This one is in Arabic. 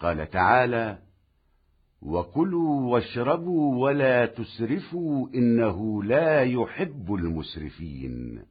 قال تعالى وكلوا واشربوا ولا تسرفوا إنه لا يحب المسرفين